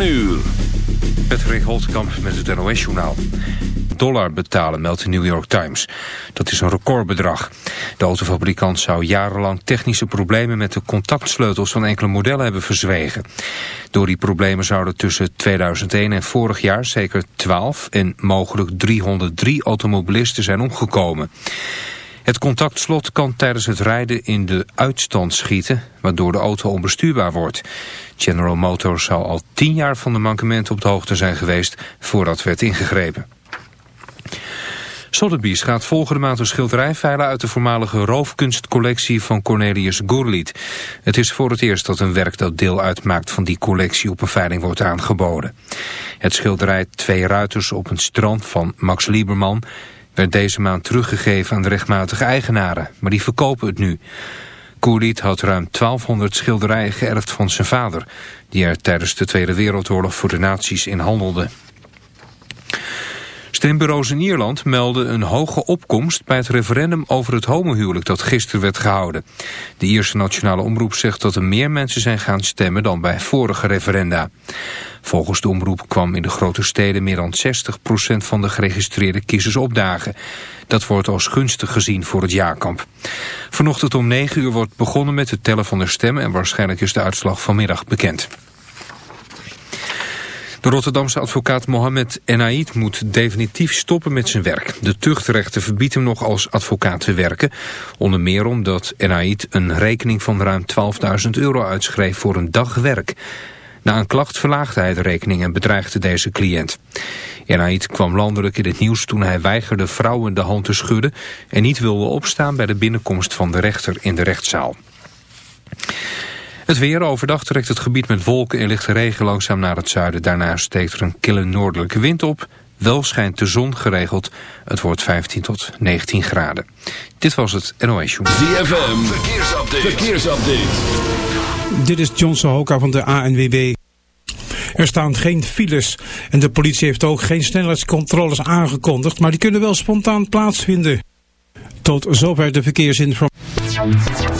7 uur. Patrick met het NOS-journaal. Dollar betalen, meldt de New York Times. Dat is een recordbedrag. De autofabrikant zou jarenlang technische problemen met de contactsleutels van enkele modellen hebben verzwegen. Door die problemen zouden tussen 2001 en vorig jaar zeker 12 en mogelijk 303 automobilisten zijn omgekomen. Het contactslot kan tijdens het rijden in de uitstand schieten, waardoor de auto onbestuurbaar wordt. General Motors zou al tien jaar van de mankementen op de hoogte zijn geweest voordat werd ingegrepen. Sotheby's gaat volgende maand een schilderij veilen uit de voormalige roofkunstcollectie van Cornelius Gurliet. Het is voor het eerst dat een werk dat deel uitmaakt van die collectie op een veiling wordt aangeboden. Het schilderij Twee Ruiters op een strand van Max Lieberman werd deze maand teruggegeven aan de rechtmatige eigenaren, maar die verkopen het nu. Koerliet had ruim 1200 schilderijen geërfd van zijn vader, die er tijdens de Tweede Wereldoorlog voor de nazi's in handelde. Stembureaus in Ierland melden een hoge opkomst bij het referendum over het homohuwelijk dat gisteren werd gehouden. De Ierse Nationale Omroep zegt dat er meer mensen zijn gaan stemmen dan bij vorige referenda. Volgens de omroep kwam in de grote steden meer dan 60% van de geregistreerde kiezers opdagen. Dat wordt als gunstig gezien voor het jaarkamp. Vanochtend om 9 uur wordt begonnen met het tellen van de stemmen en waarschijnlijk is de uitslag vanmiddag bekend. De Rotterdamse advocaat Mohamed Enaid moet definitief stoppen met zijn werk. De tuchtrechten verbiedt hem nog als advocaat te werken. Onder meer omdat Enaid een rekening van ruim 12.000 euro uitschreef voor een dag werk. Na een klacht verlaagde hij de rekening en bedreigde deze cliënt. Enaid kwam landelijk in het nieuws toen hij weigerde vrouwen de hand te schudden... en niet wilde opstaan bij de binnenkomst van de rechter in de rechtszaal. Het weer overdag trekt het gebied met wolken en lichte regen langzaam naar het zuiden. Daarna steekt er een kille noordelijke wind op. Wel schijnt de zon geregeld. Het wordt 15 tot 19 graden. Dit was het NOS Show. ZFM, verkeersupdate. verkeersupdate. Dit is John Sohoka van de ANWB. Er staan geen files en de politie heeft ook geen snelheidscontroles aangekondigd, maar die kunnen wel spontaan plaatsvinden. Tot zover de verkeersinformatie.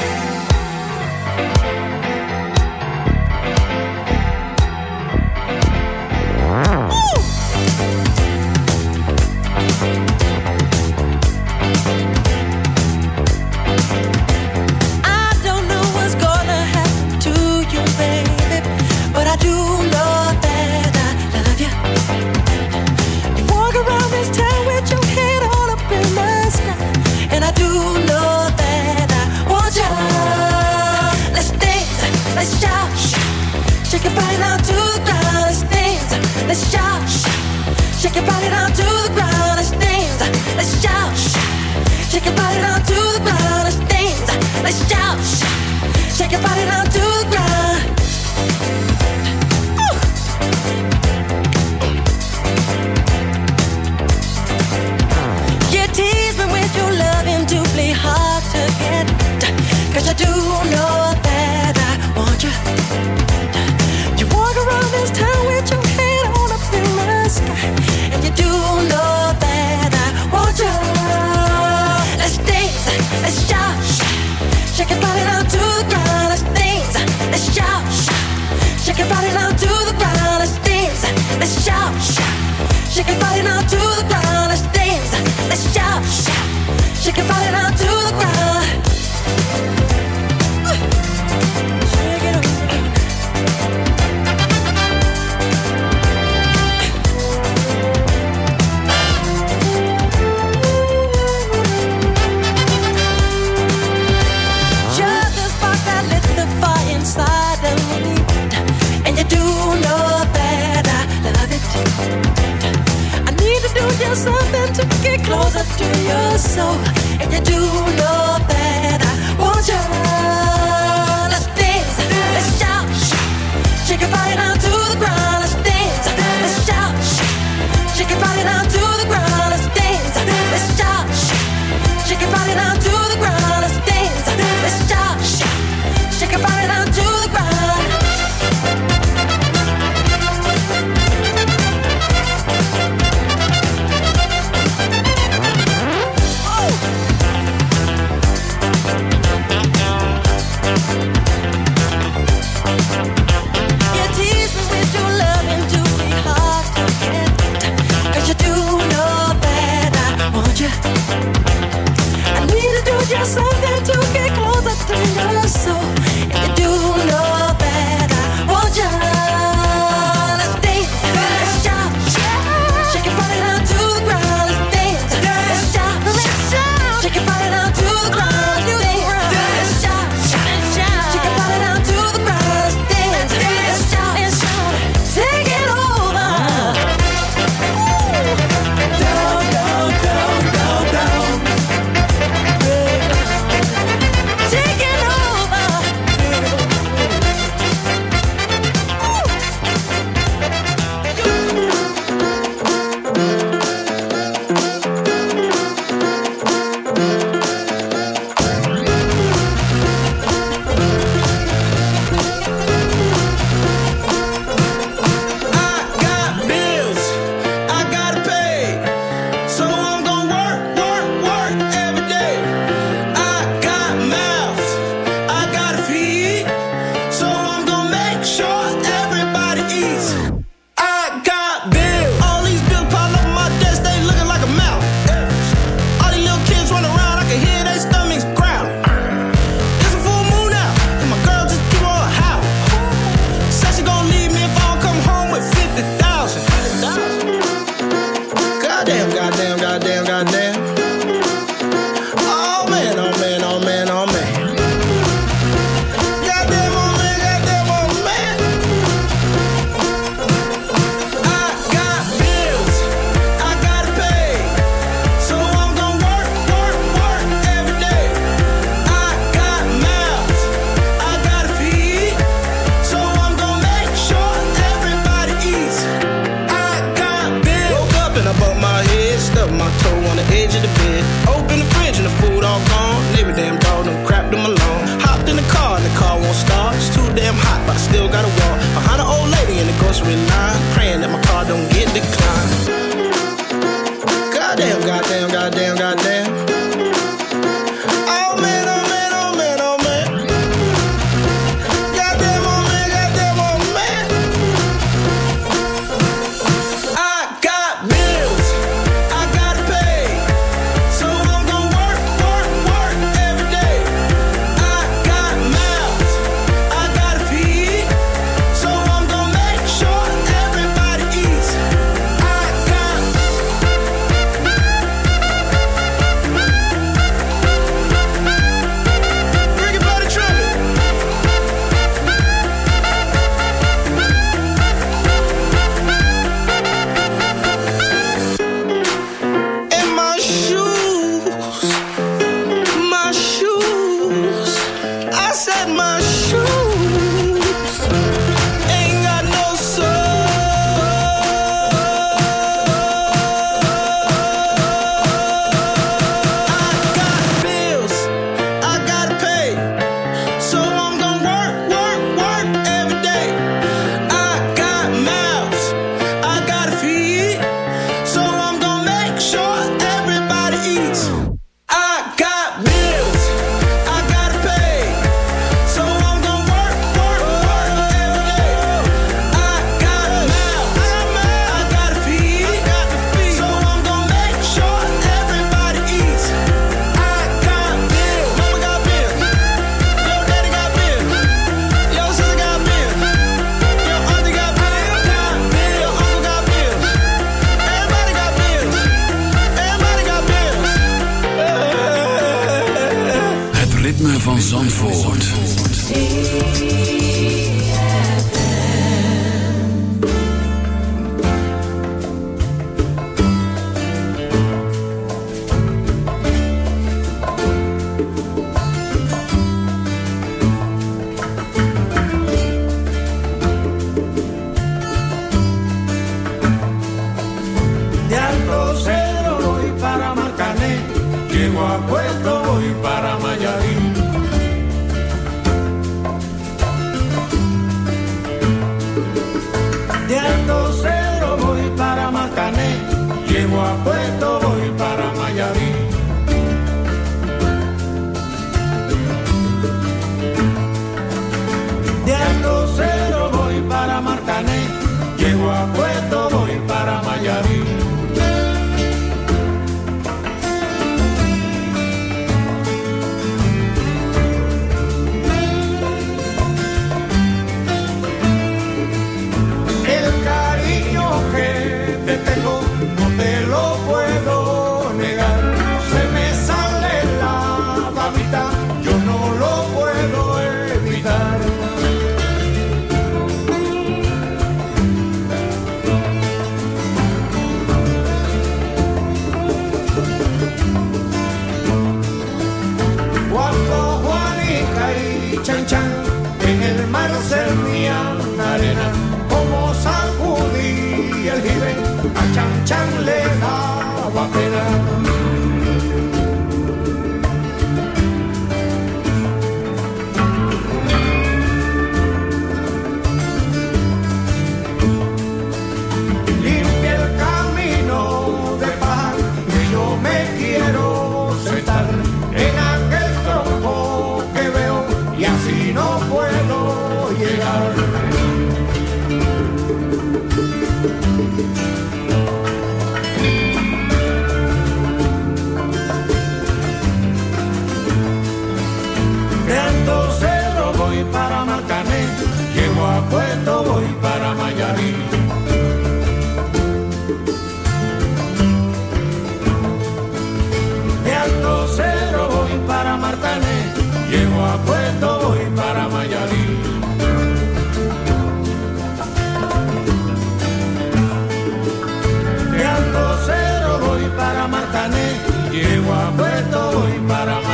And you do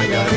yeah.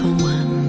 one,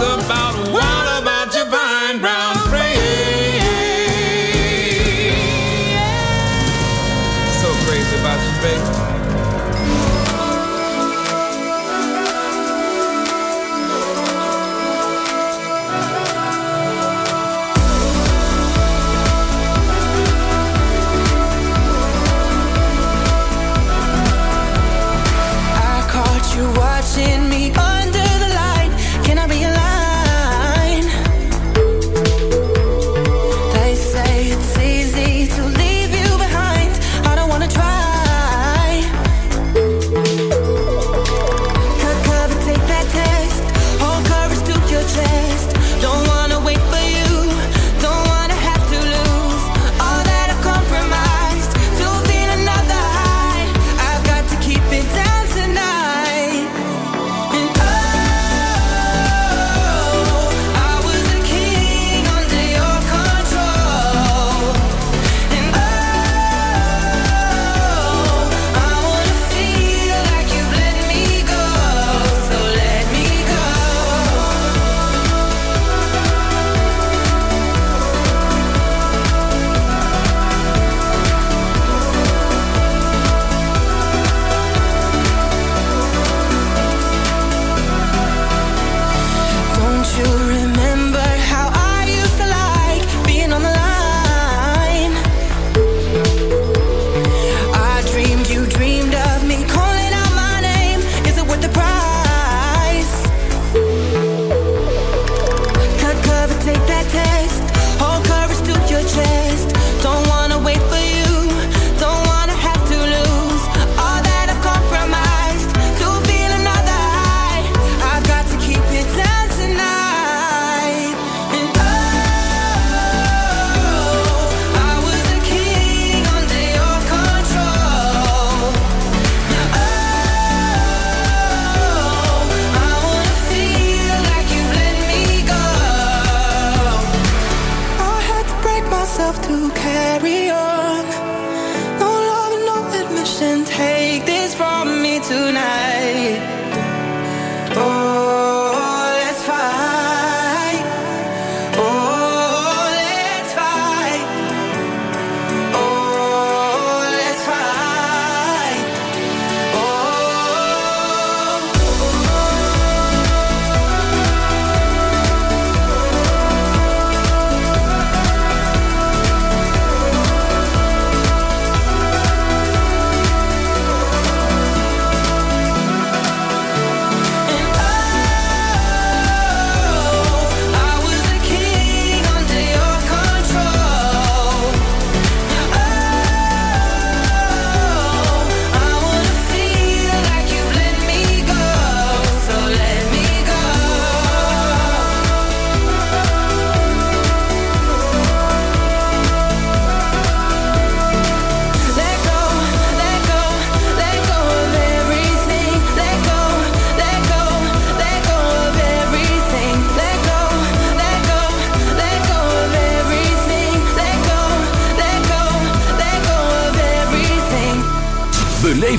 about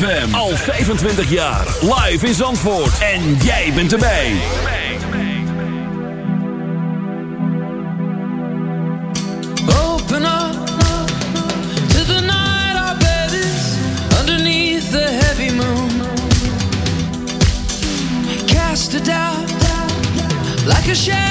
ZFM. Al 25 jaar. Live in Zandvoort. En jij bent erbij. Open up to the night. Our bed is underneath the heavy moon. Cast it out like a shadow.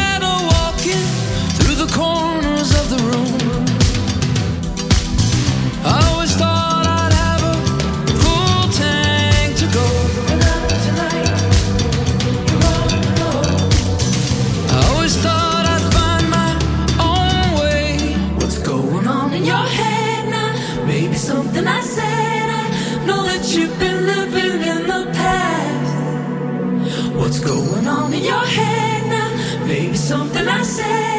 say.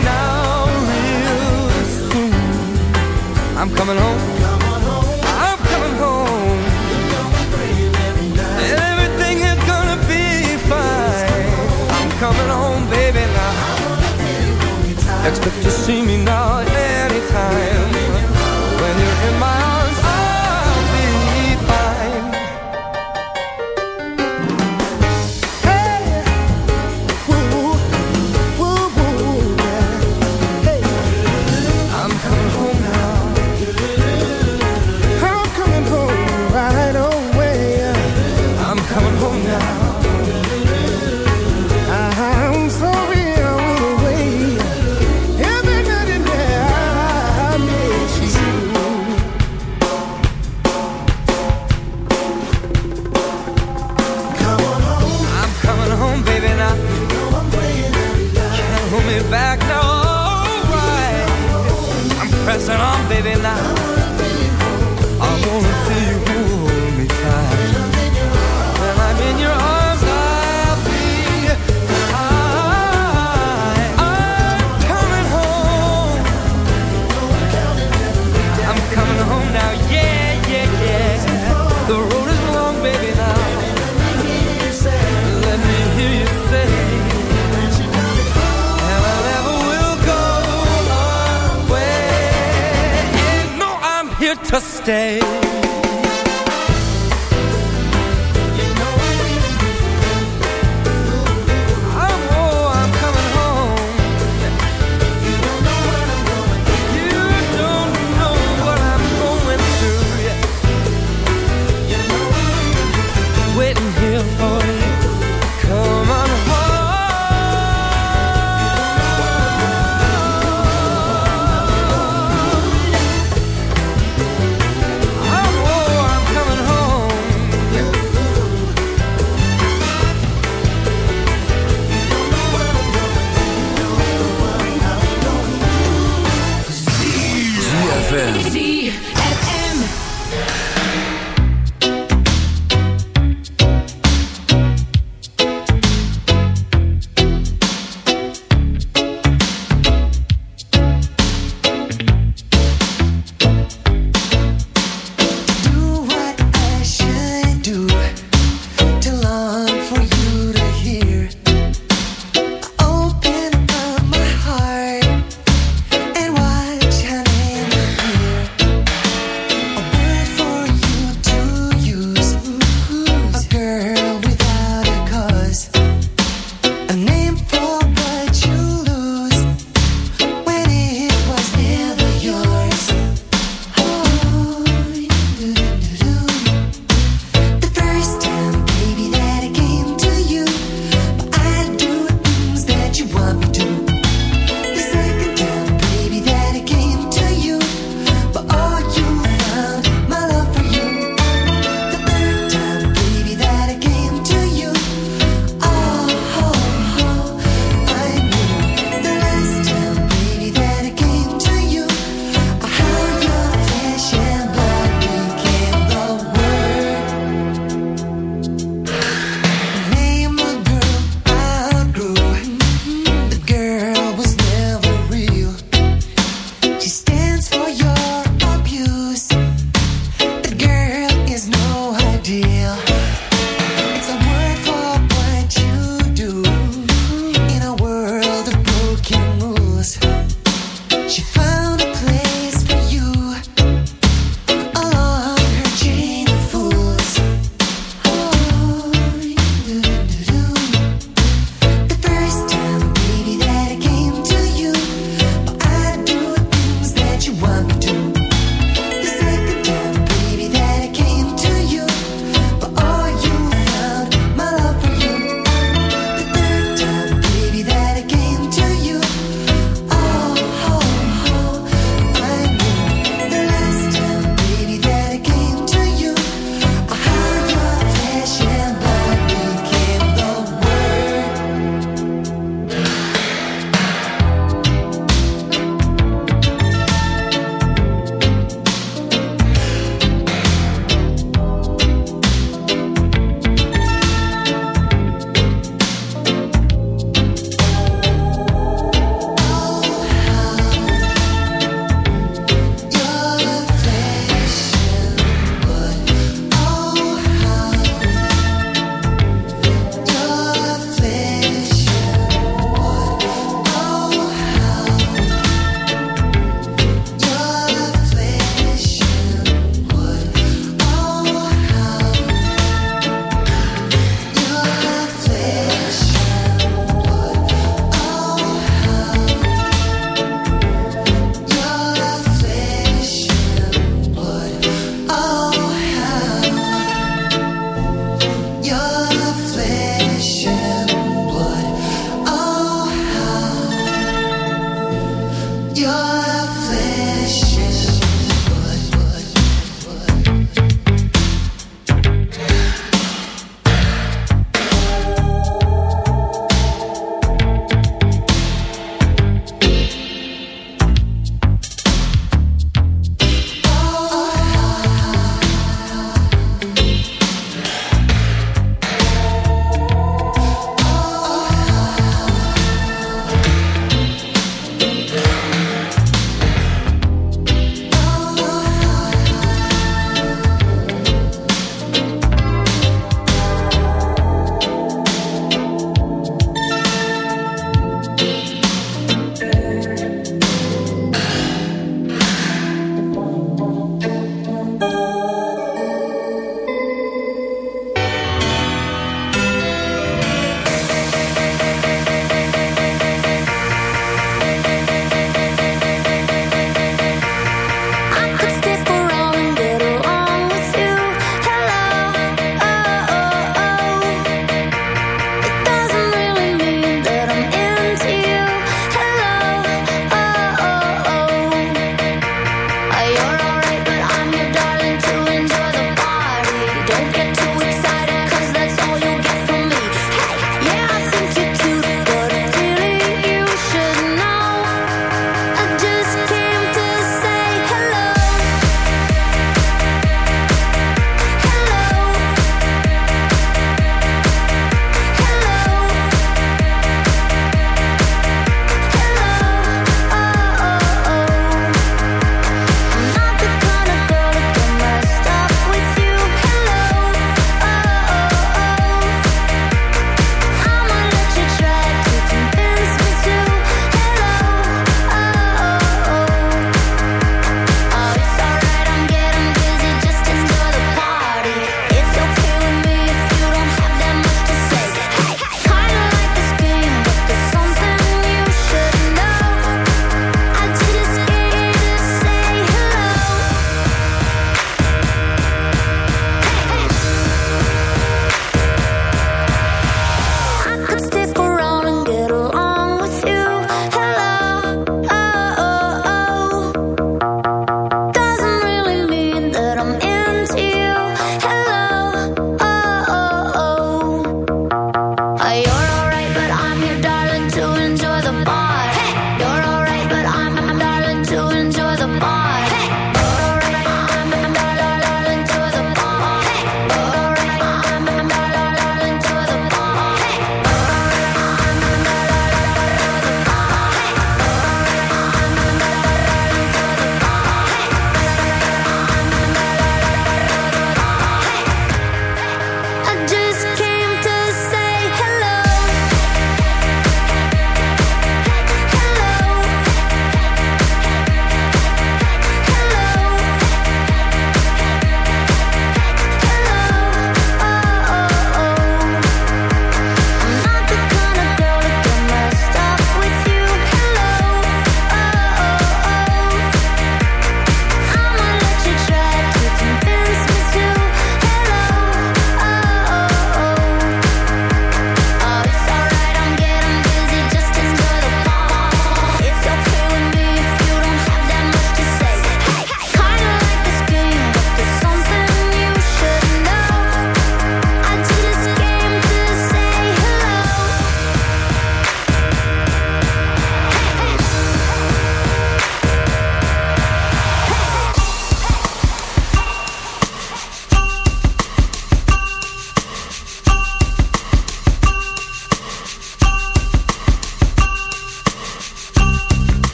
I'm coming home. I'm coming home. And gonna be fine. I'm coming home, baby, now. Expect to see me now anytime. When you're in my